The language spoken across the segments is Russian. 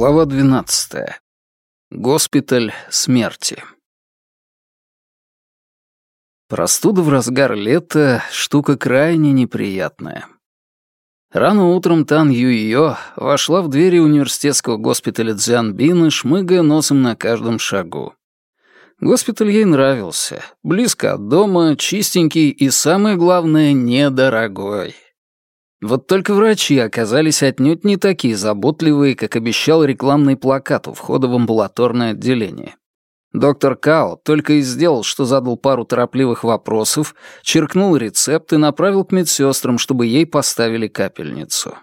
Глава 12. Госпиталь смерти. Простуда в разгар лета — штука крайне неприятная. Рано утром Тан Юйо вошла в двери университетского госпиталя Цзянбина, шмыгая носом на каждом шагу. Госпиталь ей нравился. Близко от дома, чистенький и, самое главное, недорогой. Вот только врачи оказались отнюдь не такие заботливые, как обещал рекламный плакат у входа в амбулаторное отделение. Доктор Као только и сделал, что задал пару торопливых вопросов, черкнул рецепт и направил к медсестрам, чтобы ей поставили капельницу.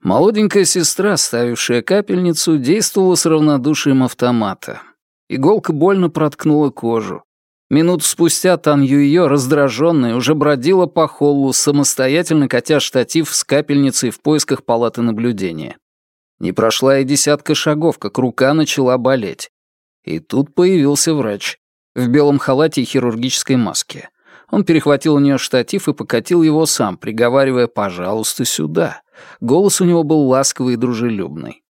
Молоденькая сестра, ставившая капельницу, действовала с равнодушием автомата. Иголка больно проткнула кожу. Минут спустя Тан Юйо, раздраженная, уже бродила по холлу, самостоятельно катя штатив с капельницей в поисках палаты наблюдения. Не прошла и десятка шагов, как рука начала болеть. И тут появился врач. В белом халате и хирургической маске. Он перехватил у нее штатив и покатил его сам, приговаривая «пожалуйста, сюда». Голос у него был ласковый и дружелюбный.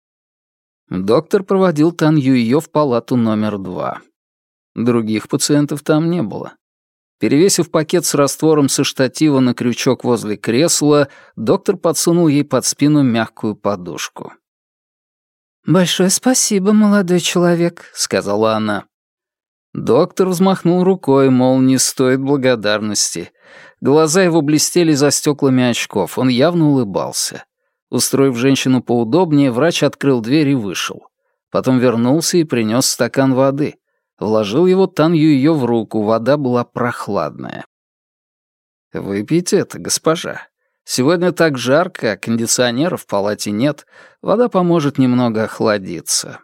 Доктор проводил Тан Юйо в палату номер два. Других пациентов там не было. Перевесив пакет с раствором со штатива на крючок возле кресла, доктор подсунул ей под спину мягкую подушку. «Большое спасибо, молодой человек», — сказала она. Доктор взмахнул рукой, мол, не стоит благодарности. Глаза его блестели за стеклами очков, он явно улыбался. Устроив женщину поудобнее, врач открыл дверь и вышел. Потом вернулся и принес стакан воды — Вложил его Тан Юйо в руку, вода была прохладная. «Выпейте это, госпожа. Сегодня так жарко, а кондиционера в палате нет. Вода поможет немного охладиться».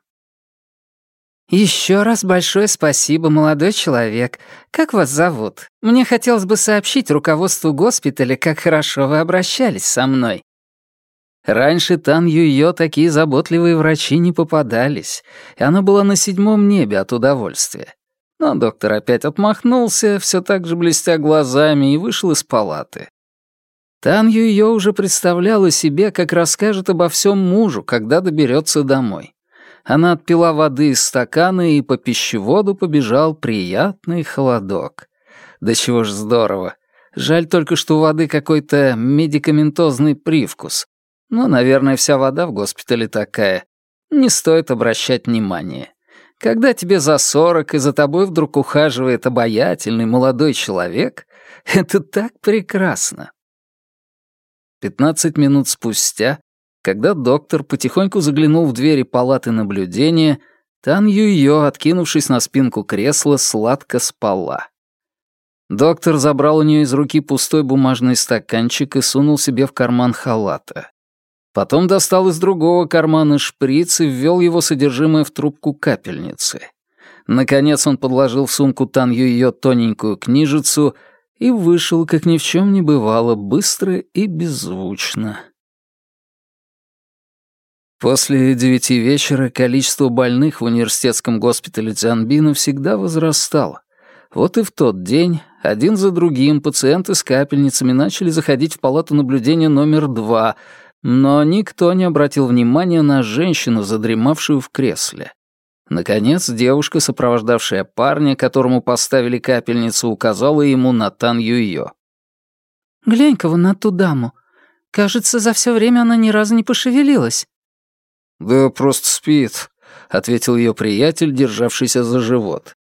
«Еще раз большое спасибо, молодой человек. Как вас зовут? Мне хотелось бы сообщить руководству госпиталя, как хорошо вы обращались со мной. Раньше Тан Юйо такие заботливые врачи не попадались, и она была на седьмом небе от удовольствия. Но доктор опять отмахнулся, все так же блестя глазами, и вышел из палаты. Тан Юйо уже представляла себе, как расскажет обо всем мужу, когда доберется домой. Она отпила воды из стакана, и по пищеводу побежал приятный холодок. Да чего ж здорово. Жаль только, что у воды какой-то медикаментозный привкус. Ну, наверное, вся вода в госпитале такая. Не стоит обращать внимания. Когда тебе за сорок и за тобой вдруг ухаживает обаятельный молодой человек, это так прекрасно. Пятнадцать минут спустя, когда доктор потихоньку заглянул в двери палаты наблюдения, Тан Юйо, откинувшись на спинку кресла, сладко спала. Доктор забрал у нее из руки пустой бумажный стаканчик и сунул себе в карман халата. Потом достал из другого кармана шприц и ввел его содержимое в трубку капельницы. Наконец он подложил в сумку Танью ее тоненькую книжицу и вышел, как ни в чем не бывало, быстро и беззвучно. После девяти вечера количество больных в университетском госпитале Цзянбина всегда возрастало. Вот и в тот день один за другим пациенты с капельницами начали заходить в палату наблюдения номер два — но никто не обратил внимания на женщину, задремавшую в кресле. Наконец, девушка, сопровождавшая парня, которому поставили капельницу, указала ему на Тан Юйо. «Глянь-ка вон на ту даму. Кажется, за все время она ни разу не пошевелилась». «Да просто спит», — ответил ее приятель, державшийся за живот.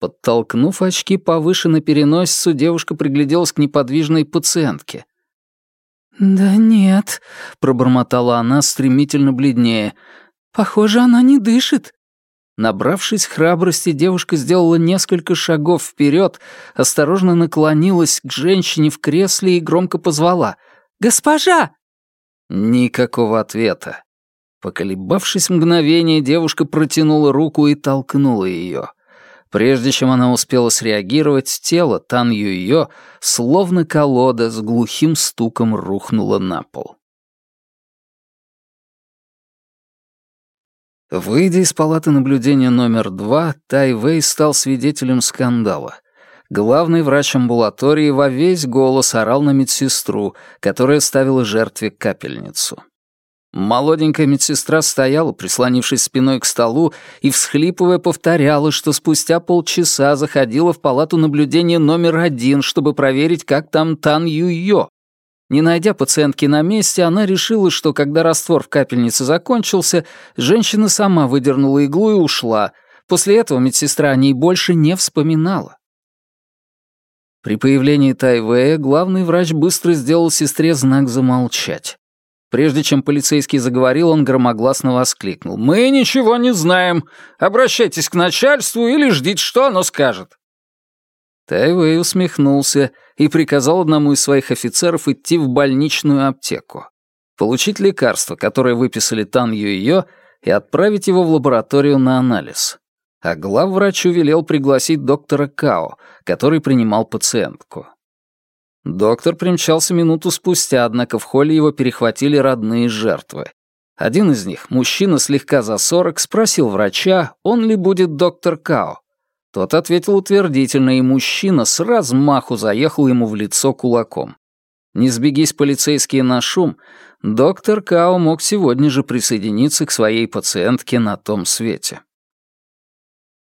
Подтолкнув очки повыше на переносицу, девушка пригляделась к неподвижной пациентке. «Да нет», — пробормотала она, стремительно бледнее. «Похоже, она не дышит». Набравшись храбрости, девушка сделала несколько шагов вперед, осторожно наклонилась к женщине в кресле и громко позвала. «Госпожа!» Никакого ответа. Поколебавшись мгновение, девушка протянула руку и толкнула ее. Прежде чем она успела среагировать, тело Тан Юйо, словно колода, с глухим стуком рухнуло на пол. Выйдя из палаты наблюдения номер два, Тай Вэй стал свидетелем скандала. Главный врач амбулатории во весь голос орал на медсестру, которая ставила жертве капельницу. Молоденькая медсестра стояла, прислонившись спиной к столу, и, всхлипывая, повторяла, что спустя полчаса заходила в палату наблюдения номер один, чтобы проверить, как там Тан Юйо. Не найдя пациентки на месте, она решила, что когда раствор в капельнице закончился, женщина сама выдернула иглу и ушла. После этого медсестра о ней больше не вспоминала. При появлении Тайвея главный врач быстро сделал сестре знак замолчать. Прежде чем полицейский заговорил, он громогласно воскликнул. «Мы ничего не знаем. Обращайтесь к начальству или ждите, что оно скажет». Тайвей усмехнулся и приказал одному из своих офицеров идти в больничную аптеку, получить лекарство, которое выписали Тан Юйо, и отправить его в лабораторию на анализ. А главврачу велел пригласить доктора Као, который принимал пациентку. Доктор примчался минуту спустя, однако в холле его перехватили родные жертвы. Один из них, мужчина слегка за сорок, спросил врача, он ли будет доктор Као. Тот ответил утвердительно, и мужчина с размаху заехал ему в лицо кулаком. Не сбегись полицейские на шум, доктор Као мог сегодня же присоединиться к своей пациентке на том свете.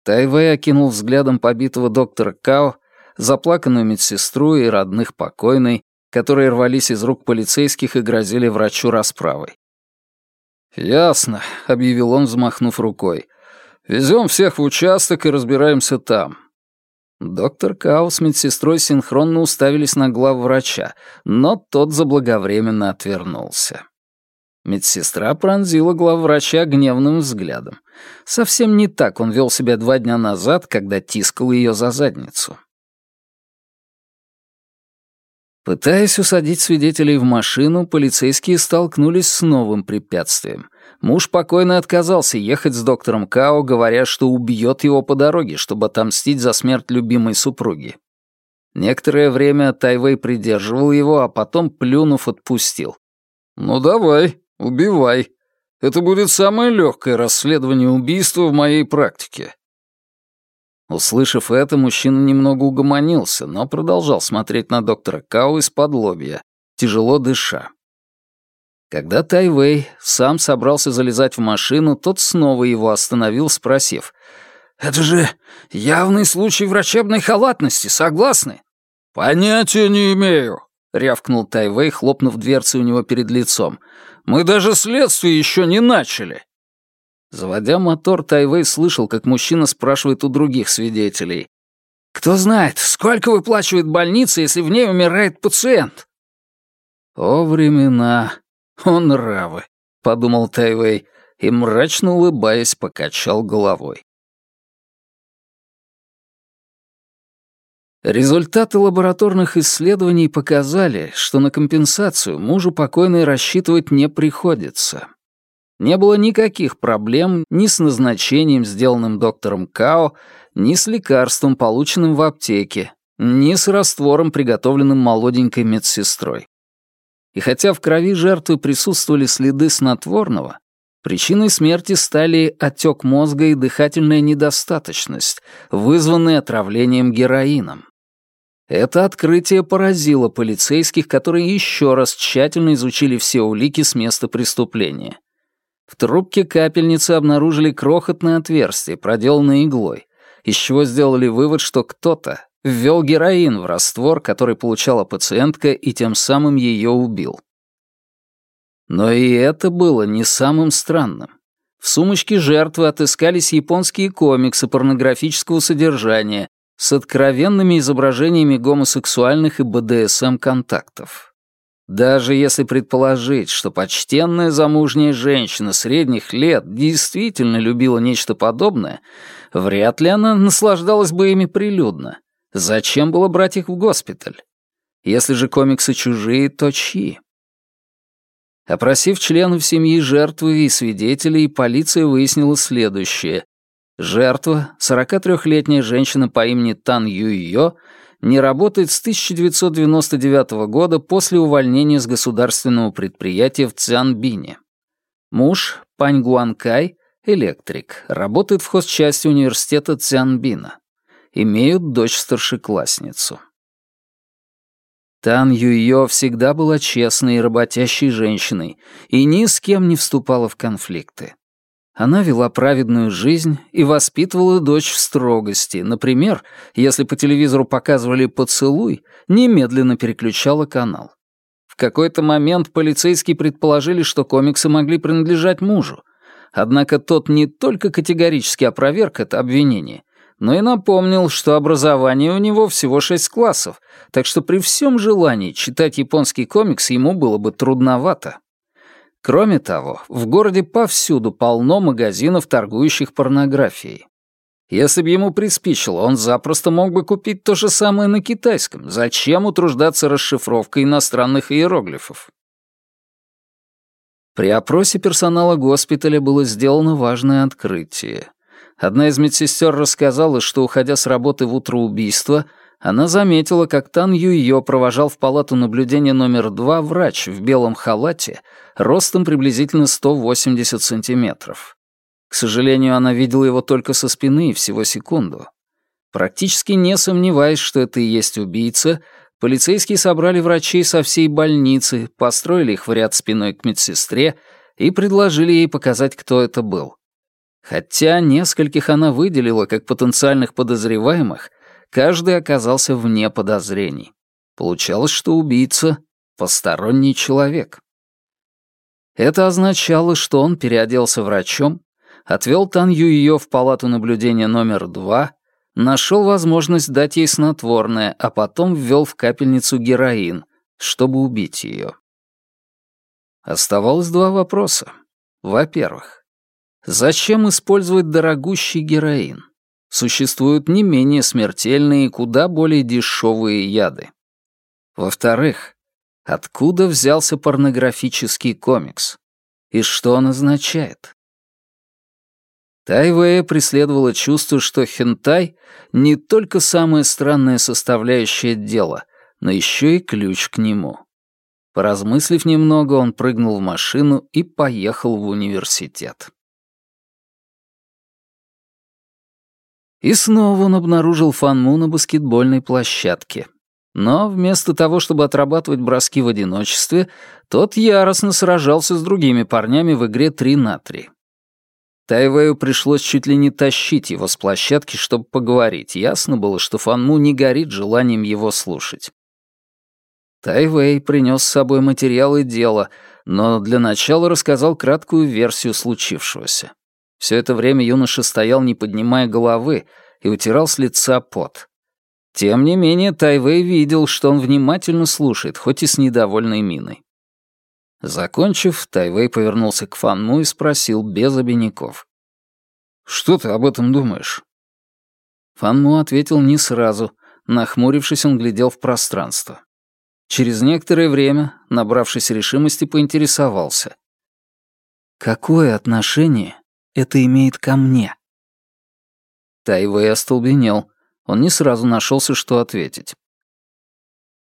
Тайвей окинул взглядом побитого доктора Као, заплаканную медсестру и родных покойной, которые рвались из рук полицейских и грозили врачу расправой. «Ясно», — объявил он, взмахнув рукой. «Везем всех в участок и разбираемся там». Доктор Као с медсестрой синхронно уставились на главврача, но тот заблаговременно отвернулся. Медсестра пронзила главврача гневным взглядом. Совсем не так он вел себя два дня назад, когда тискал ее за задницу. Пытаясь усадить свидетелей в машину, полицейские столкнулись с новым препятствием. Муж покойно отказался ехать с доктором Као, говоря, что убьет его по дороге, чтобы отомстить за смерть любимой супруги. Некоторое время Тайвей придерживал его, а потом, плюнув, отпустил. «Ну давай, убивай. Это будет самое легкое расследование убийства в моей практике. Услышав это, мужчина немного угомонился, но продолжал смотреть на доктора Као из-под лобья, тяжело дыша. Когда Тайвей сам собрался залезать в машину, тот снова его остановил, спросив, «Это же явный случай врачебной халатности, согласны?» «Понятия не имею», — рявкнул Тайвей, хлопнув дверцей у него перед лицом. «Мы даже следствие еще не начали». Заводя мотор, Тайвей слышал, как мужчина спрашивает у других свидетелей. «Кто знает, сколько выплачивает больница, если в ней умирает пациент?» «О, времена! О, нравы!» — подумал Тайвей и, мрачно улыбаясь, покачал головой. Результаты лабораторных исследований показали, что на компенсацию мужу покойной рассчитывать не приходится. Не было никаких проблем ни с назначением, сделанным доктором Као, ни с лекарством, полученным в аптеке, ни с раствором, приготовленным молоденькой медсестрой. И хотя в крови жертвы присутствовали следы снотворного, причиной смерти стали отек мозга и дыхательная недостаточность, вызванные отравлением героином. Это открытие поразило полицейских, которые еще раз тщательно изучили все улики с места преступления. В трубке капельницы обнаружили крохотное отверстие, проделанное иглой, из чего сделали вывод, что кто-то ввел героин в раствор, который получала пациентка, и тем самым ее убил. Но и это было не самым странным. В сумочке жертвы отыскались японские комиксы порнографического содержания с откровенными изображениями гомосексуальных и БДСМ-контактов. Даже если предположить, что почтенная замужняя женщина средних лет действительно любила нечто подобное, вряд ли она наслаждалась бы ими прилюдно. Зачем было брать их в госпиталь? Если же комиксы чужие, то чьи? Опросив членов семьи жертвы и свидетелей, полиция выяснила следующее. Жертва, 43-летняя женщина по имени Тан Юйо, не работает с 1999 года после увольнения с государственного предприятия в Цзянбине. Муж, Пань Гуанкай, электрик, работает в хозчасти университета Цзянбина. Имеют дочь-старшеклассницу. Тан Юйо всегда была честной и работящей женщиной и ни с кем не вступала в конфликты. Она вела праведную жизнь и воспитывала дочь в строгости. Например, если по телевизору показывали поцелуй, немедленно переключала канал. В какой-то момент полицейские предположили, что комиксы могли принадлежать мужу. Однако тот не только категорически опроверг это обвинение, но и напомнил, что образование у него всего шесть классов, так что при всем желании читать японский комикс ему было бы трудновато. Кроме того, в городе повсюду полно магазинов, торгующих порнографией. Если бы ему приспичило, он запросто мог бы купить то же самое на китайском. Зачем утруждаться расшифровкой иностранных иероглифов? При опросе персонала госпиталя было сделано важное открытие. Одна из медсестер рассказала, что, уходя с работы в утро убийства, она заметила, как Тан Юйо провожал в палату наблюдения номер два врач в белом халате, ростом приблизительно 180 сантиметров. К сожалению, она видела его только со спины всего секунду. Практически не сомневаясь, что это и есть убийца, полицейские собрали врачей со всей больницы, построили их в ряд спиной к медсестре и предложили ей показать, кто это был. Хотя нескольких она выделила как потенциальных подозреваемых, каждый оказался вне подозрений. Получалось, что убийца — посторонний человек. Это означало, что он переоделся врачом, отвел Тан Юйо в палату наблюдения номер два, нашел возможность дать ей снотворное, а потом ввел в капельницу героин, чтобы убить ее. Оставалось два вопроса. Во-первых, зачем использовать дорогущий героин? Существуют не менее смертельные и куда более дешевые яды. Во-вторых, откуда взялся порнографический комикс? И что он означает? Тайвэя преследовало чувство, что хентай — не только самая странная составляющая дела, но еще и ключ к нему. Поразмыслив немного, он прыгнул в машину и поехал в университет. И снова он обнаружил Фанму на баскетбольной площадке. Но вместо того, чтобы отрабатывать броски в одиночестве, тот яростно сражался с другими парнями в игре 3 на 3. Тайвэю пришлось чуть ли не тащить его с площадки, чтобы поговорить. Ясно было, что Фанму не горит желанием его слушать. Тайвэй принес с собой материалы дела, но для начала рассказал краткую версию случившегося. Все это время юноша стоял, не поднимая головы, и утирал с лица пот. Тем не менее, Тайвей видел, что он внимательно слушает, хоть и с недовольной миной. Закончив, Тайвей повернулся к Фанму и спросил без обиняков. «Что ты об этом думаешь?» Фанму ответил не сразу. Нахмурившись, он глядел в пространство. Через некоторое время, набравшись решимости, поинтересовался. «Какое отношение это имеет ко мне?» Тайвей остолбенел. Он не сразу нашелся, что ответить.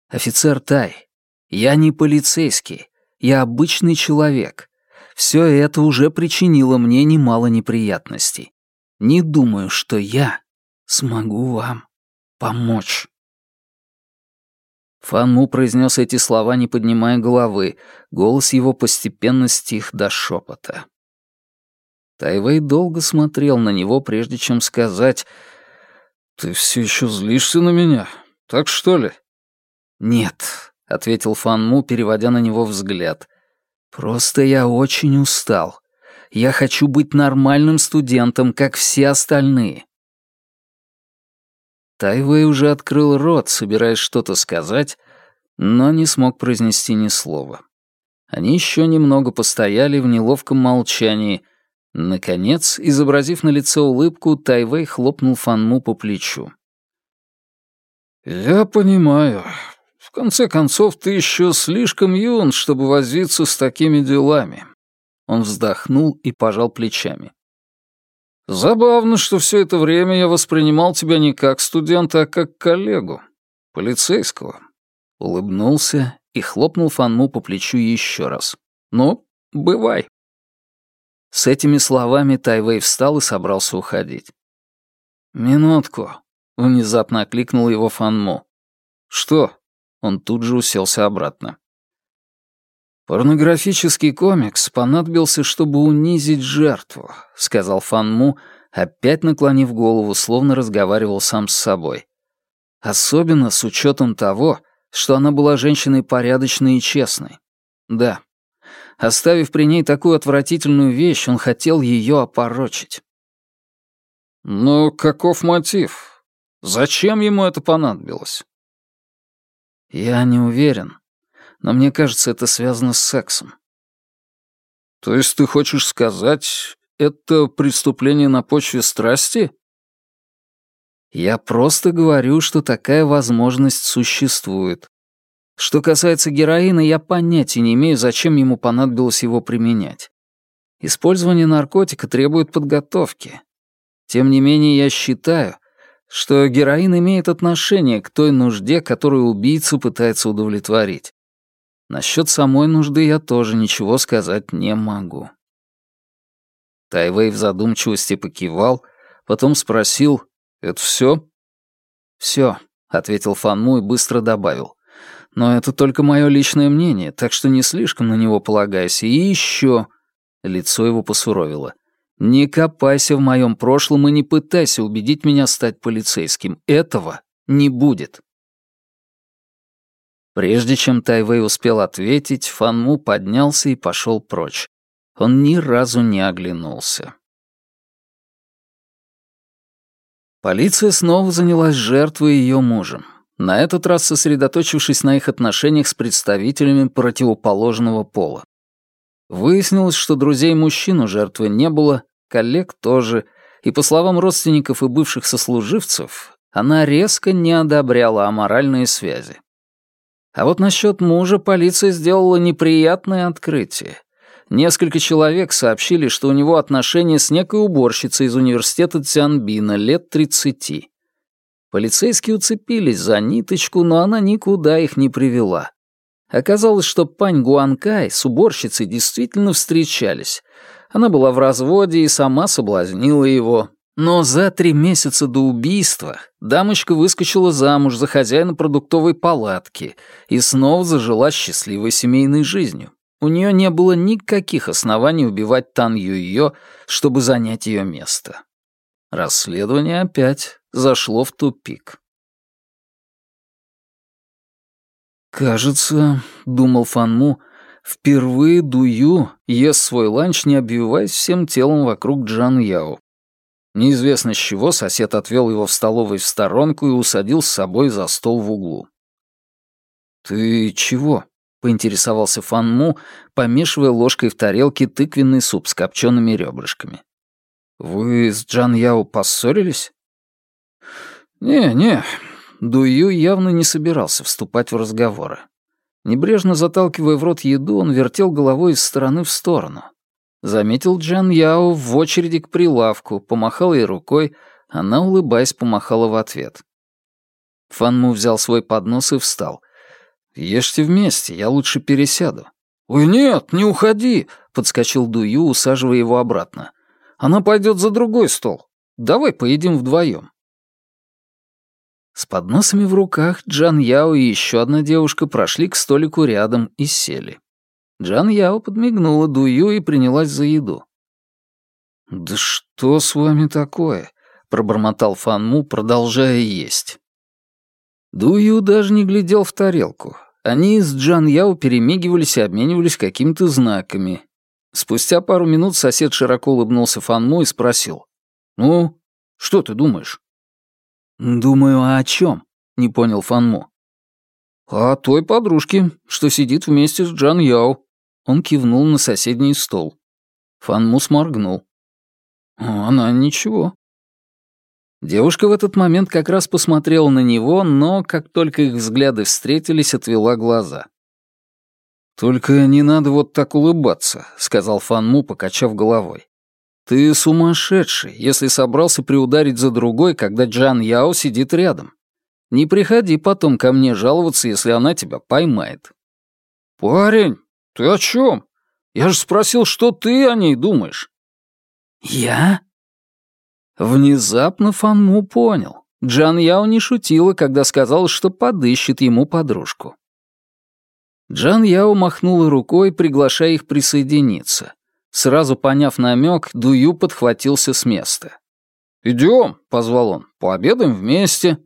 «Офицер Тай, я не полицейский, я обычный человек. Все это уже причинило мне немало неприятностей. Не думаю, что я смогу вам помочь». Фан Му произнес эти слова, не поднимая головы. Голос его постепенно стих до шепота. Тайвей долго смотрел на него, прежде чем сказать «Ты все еще злишься на меня? Так что ли?» «Нет», — ответил Фан Му, переводя на него взгляд. «Просто я очень устал. Я хочу быть нормальным студентом, как все остальные». Тайвей уже открыл рот, собираясь что-то сказать, но не смог произнести ни слова. Они еще немного постояли в неловком молчании, Наконец, изобразив на лице улыбку, Тайвей хлопнул Фанму по плечу. «Я понимаю. В конце концов, ты еще слишком юн, чтобы возиться с такими делами». Он вздохнул и пожал плечами. «Забавно, что все это время я воспринимал тебя не как студента, а как коллегу, полицейского». Улыбнулся и хлопнул Фанму по плечу еще раз. «Ну, бывай». С этими словами Тайвей встал и собрался уходить. «Минутку», — внезапно окликнул его Фанму. «Что?» Он тут же уселся обратно. «Порнографический комикс понадобился, чтобы унизить жертву», — сказал Фанму, опять наклонив голову, словно разговаривал сам с собой. «Особенно с учетом того, что она была женщиной порядочной и честной. Да, оставив при ней такую отвратительную вещь, он хотел ее опорочить». «Но каков мотив? Зачем ему это понадобилось?» «Я не уверен», но мне кажется, это связано с сексом. То есть ты хочешь сказать, это преступление на почве страсти? Я просто говорю, что такая возможность существует. Что касается героина, я понятия не имею, зачем ему понадобилось его применять. Использование наркотика требует подготовки. Тем не менее, я считаю, что героин имеет отношение к той нужде, которую убийца пытается удовлетворить. Насчет самой нужды я тоже ничего сказать не могу. Тайвей в задумчивости покивал, потом спросил «Это все?» «Все», — ответил Фанму и быстро добавил. «Но это только мое личное мнение, так что не слишком на него полагайся. И еще...» Лицо его посуровило. «Не копайся в моем прошлом и не пытайся убедить меня стать полицейским. Этого не будет». Прежде чем Тайвей успел ответить, Фанму поднялся и пошел прочь. Он ни разу не оглянулся. Полиция снова занялась жертвой и ее мужем, на этот раз сосредоточившись на их отношениях с представителями противоположного пола. Выяснилось, что друзей мужчин у жертвы не было, коллег тоже, и, по словам родственников и бывших сослуживцев, она резко не одобряла аморальные связи. А вот насчет мужа полиция сделала неприятное открытие. Несколько человек сообщили, что у него отношения с некой уборщицей из университета Цянбина лет 30. Полицейские уцепились за ниточку, но она никуда их не привела. Оказалось, что пань Гуанкай с уборщицей действительно встречались. Она была в разводе и сама соблазнила его, но за три месяца до убийства дамочка выскочила замуж за хозяина продуктовой палатки и снова зажила счастливой семейной жизнью. У нее не было никаких оснований убивать Тан Юйо, чтобы занять ее место. Расследование опять зашло в тупик. «Кажется, — думал Фанму, — впервые Дую ест свой ланч, не обвиваясь всем телом вокруг Джан Яо. Неизвестно с чего сосед отвел его в столовой в сторонку и усадил с собой за стол в углу. «Ты чего?» — поинтересовался Фанму, помешивая ложкой в тарелке тыквенный суп с копчеными ребрышками. «Вы с Джан Яо поссорились?» «Не, не». Дую явно не собирался вступать в разговоры. Небрежно заталкивая в рот еду, он вертел головой из стороны в сторону. Заметил Джан Яо в очереди к прилавку, помахал ей рукой, она, улыбаясь, помахала в ответ. Фанму взял свой поднос и встал. «Ешьте вместе, я лучше пересяду». «Ой, нет, не уходи!» — подскочил Дую, усаживая его обратно. «Она пойдет за другой стол. Давай поедим вдвоем». С подносами в руках Джан Яо и еще одна девушка прошли к столику рядом и сели. Джан Яо подмигнула Дую и принялась за еду. «Да что с вами такое?» — пробормотал Фан Му, продолжая есть. Дую даже не глядел в тарелку. Они с Джан Яо перемигивались и обменивались какими-то знаками. Спустя пару минут сосед широко улыбнулся Фан Му и спросил. «Ну, что ты думаешь?» «Думаю, а о чем?» — не понял Фан Му. «О той подружке, что сидит вместе с Джан Яо», он кивнул на соседний стол. Фанмус моргнул. «Она ничего». Девушка в этот момент как раз посмотрела на него, но, как только их взгляды встретились, отвела глаза. «Только не надо вот так улыбаться», — сказал Фанму, покачав головой. «Ты сумасшедший, если собрался приударить за другой, когда Джан Яо сидит рядом. Не приходи потом ко мне жаловаться, если она тебя поймает». «Парень, «Ты о чем? Я же спросил, что ты о ней думаешь?» «Я?» Внезапно Фанму понял. Джан Яо не шутила, когда сказала, что подыщет ему подружку. Джан Яо махнула рукой, приглашая их присоединиться. Сразу поняв намек, Дую подхватился с места. «Идем», — позвал он, — «пообедаем вместе».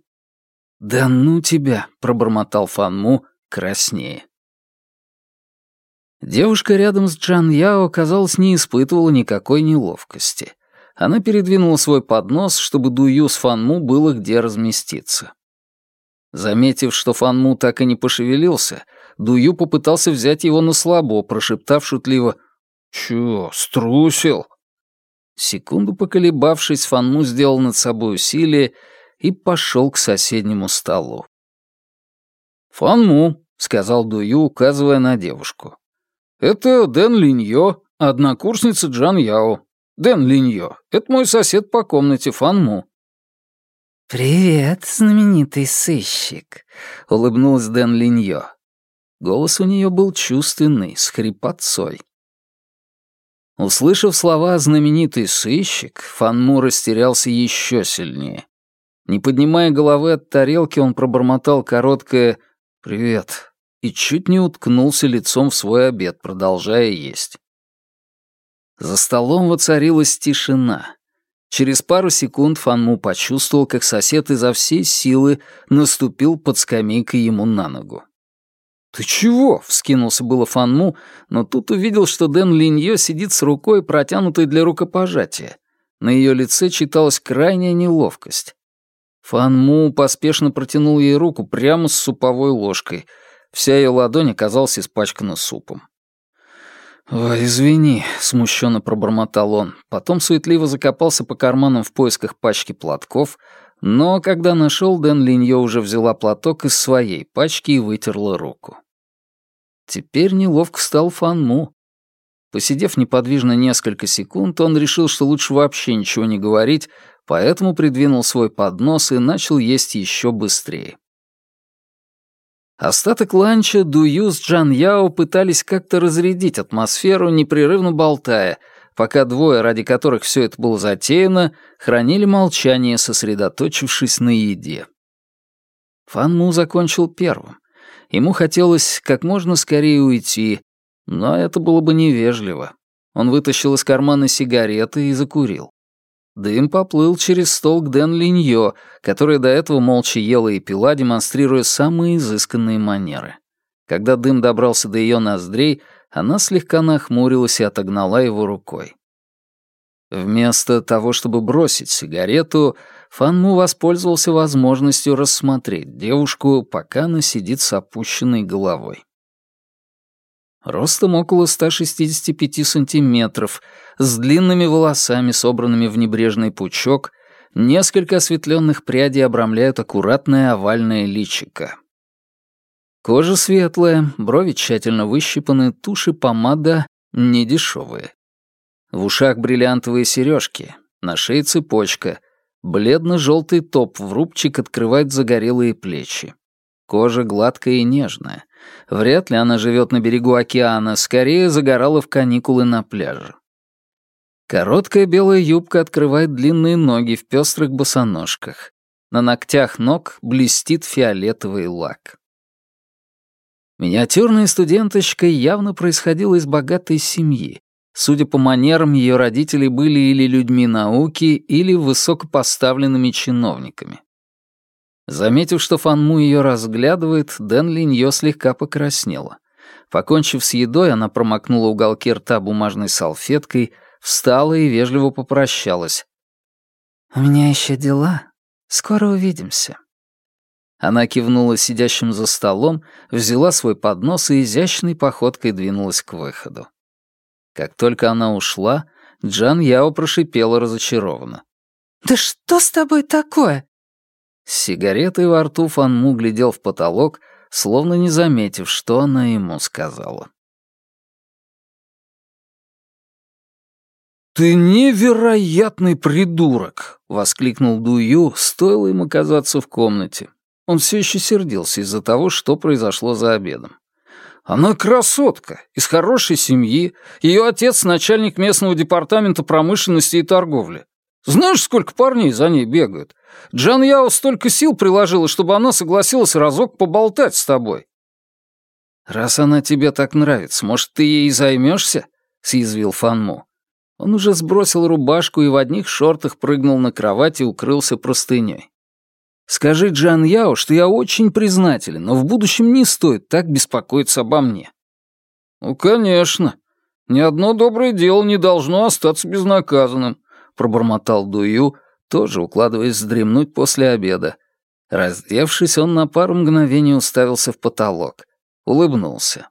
«Да ну тебя», — пробормотал Фанму, краснее. Девушка рядом с Джан Яо, казалось, не испытывала никакой неловкости. Она передвинула свой поднос, чтобы Дую с Фанму было где разместиться. Заметив, что Фанму так и не пошевелился, Дую попытался взять его на слабо, прошептав шутливо «Чё, струсил?» Секунду поколебавшись, Фанму сделал над собой усилие и пошел к соседнему столу. «Фанму», — сказал Дую, указывая на девушку. «Это Дэн Линьё, однокурсница Джан Яо. Дэн Линьё, это мой сосед по комнате Фанму». «Привет, знаменитый сыщик», — улыбнулась Дэн Линьё. Голос у нее был чувственный, с хрипотцой. Услышав слова «знаменитый сыщик», Фанму растерялся еще сильнее. Не поднимая головы от тарелки, он пробормотал короткое «Привет» и чуть не уткнулся лицом в свой обед, продолжая есть. За столом воцарилась тишина. Через пару секунд Фанму почувствовал, как сосед изо всей силы наступил под скамейкой ему на ногу. «Ты чего?» — вскинулся было Фанму, но тут увидел, что Дэн Линьё сидит с рукой, протянутой для рукопожатия. На ее лице читалась крайняя неловкость. Фанму поспешно протянул ей руку прямо с суповой ложкой. Вся ее ладонь оказалась испачкана супом. «Ой, извини», — смущенно пробормотал он. Потом суетливо закопался по карманам в поисках пачки платков, но когда нашел, Дэн Линьё уже взяла платок из своей пачки и вытерла руку. Теперь неловко стал Фанму. Посидев неподвижно несколько секунд, он решил, что лучше вообще ничего не говорить, поэтому придвинул свой поднос и начал есть еще быстрее. Остаток ланча Дую с Джан Яо пытались как-то разрядить атмосферу, непрерывно болтая, пока двое, ради которых все это было затеяно, хранили молчание, сосредоточившись на еде. Фан Му закончил первым. Ему хотелось как можно скорее уйти, но это было бы невежливо. Он вытащил из кармана сигареты и закурил. Дым поплыл через стол к Дэн Линьё, которая до этого молча ела и пила, демонстрируя самые изысканные манеры. Когда дым добрался до ее ноздрей, она слегка нахмурилась и отогнала его рукой. Вместо того, чтобы бросить сигарету, Фанму воспользовался возможностью рассмотреть девушку, пока она сидит с опущенной головой. Ростом около 165 сантиметров, с длинными волосами, собранными в небрежный пучок, несколько осветленных прядей обрамляют аккуратное овальное личико. Кожа светлая, брови тщательно выщипаны, туши помада недешевые. В ушах бриллиантовые сережки, на шее цепочка, бледно-желтый топ в рубчик открывает загорелые плечи. Кожа гладкая и нежная. Вряд ли она живет на берегу океана, скорее загорала в каникулы на пляже. Короткая белая юбка открывает длинные ноги в пестрых босоножках. На ногтях ног блестит фиолетовый лак. Миниатюрная студенточка явно происходила из богатой семьи. Судя по манерам, ее родители были или людьми науки, или высокопоставленными чиновниками. Заметив, что Фанму ее разглядывает, Дэн Линьё слегка покраснела. Покончив с едой, она промокнула уголки рта бумажной салфеткой — встала и вежливо попрощалась. «У меня еще дела. Скоро увидимся». Она кивнула сидящим за столом, взяла свой поднос и изящной походкой двинулась к выходу. Как только она ушла, Джан Яо прошипела разочарованно. «Да что с тобой такое?» С сигаретой во рту Фан Му глядел в потолок, словно не заметив, что она ему сказала. «Ты невероятный придурок!» — воскликнул Дую, стоило им оказаться в комнате. Он все еще сердился из-за того, что произошло за обедом. «Она красотка, из хорошей семьи. Ее отец — начальник местного департамента промышленности и торговли. Знаешь, сколько парней за ней бегают? Джан Яо столько сил приложила, чтобы она согласилась разок поболтать с тобой». «Раз она тебе так нравится, может, ты ей займешься?» — съязвил Фанму. Он уже сбросил рубашку и в одних шортах прыгнул на кровать и укрылся простыней. «Скажи Джан Яо, что я очень признателен, но в будущем не стоит так беспокоиться обо мне». «Ну, конечно. Ни одно доброе дело не должно остаться безнаказанным», — пробормотал Дую, тоже укладываясь вздремнуть после обеда. Раздевшись, он на пару мгновений уставился в потолок. Улыбнулся.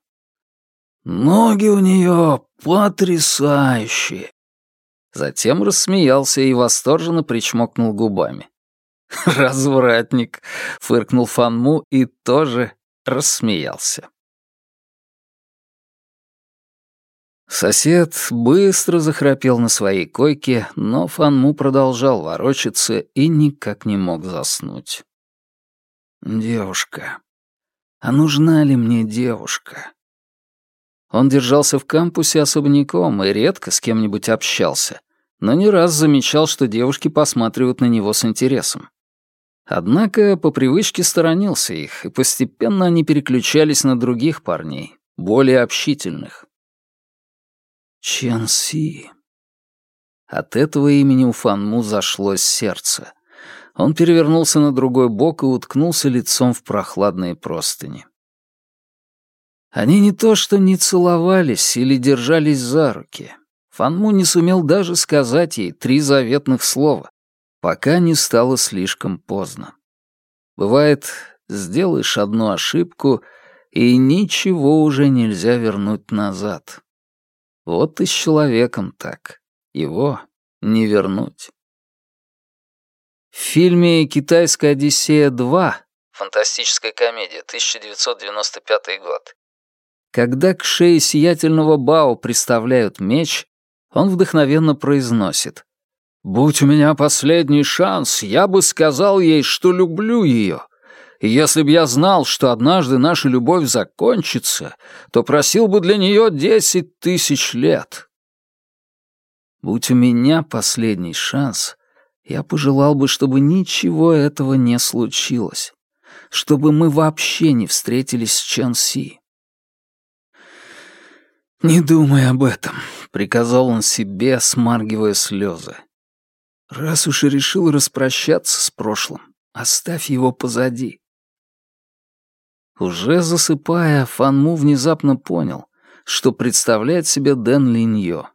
«Ноги у нее потрясающие!» Затем рассмеялся и восторженно причмокнул губами. «Развратник!» — фыркнул Фанму и тоже рассмеялся. Сосед быстро захрапел на своей койке, но Фанму продолжал ворочаться и никак не мог заснуть. «Девушка. А нужна ли мне девушка?» Он держался в кампусе особняком и редко с кем-нибудь общался, но не раз замечал, что девушки посматривают на него с интересом. Однако по привычке сторонился их, и постепенно они переключались на других парней, более общительных. Чен Си. От этого имени у Фанму зашлось сердце. Он перевернулся на другой бок и уткнулся лицом в прохладные простыни. Они не то что не целовались или держались за руки. Фанму не сумел даже сказать ей три заветных слова, пока не стало слишком поздно. Бывает, сделаешь одну ошибку, и ничего уже нельзя вернуть назад. Вот и с человеком так. Его не вернуть. В фильме «Китайская Одиссея 2» фантастическая комедия, 1995 год, когда к шее сиятельного Бао приставляют меч, он вдохновенно произносит «Будь у меня последний шанс, я бы сказал ей, что люблю ее, и если б я знал, что однажды наша любовь закончится, то просил бы для нее десять тысяч лет. Будь у меня последний шанс, я пожелал бы, чтобы ничего этого не случилось, чтобы мы вообще не встретились с Чан Си. «Не думай об этом», — приказал он себе, смаргивая слезы. «Раз уж и решил распрощаться с прошлым, оставь его позади. Уже засыпая, Фанму внезапно понял, что представляет себе Дэн Линьо.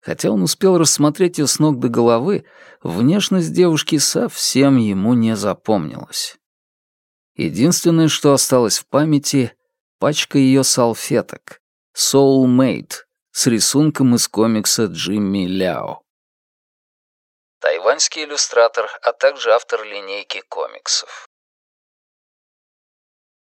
Хотя он успел рассмотреть ее с ног до головы, внешность девушки совсем ему не запомнилась. Единственное, что осталось в памяти — пачка ее салфеток «Soul Made» с рисунком из комикса Джимми Ляо. Тайваньский иллюстратор, а также автор линейки комиксов.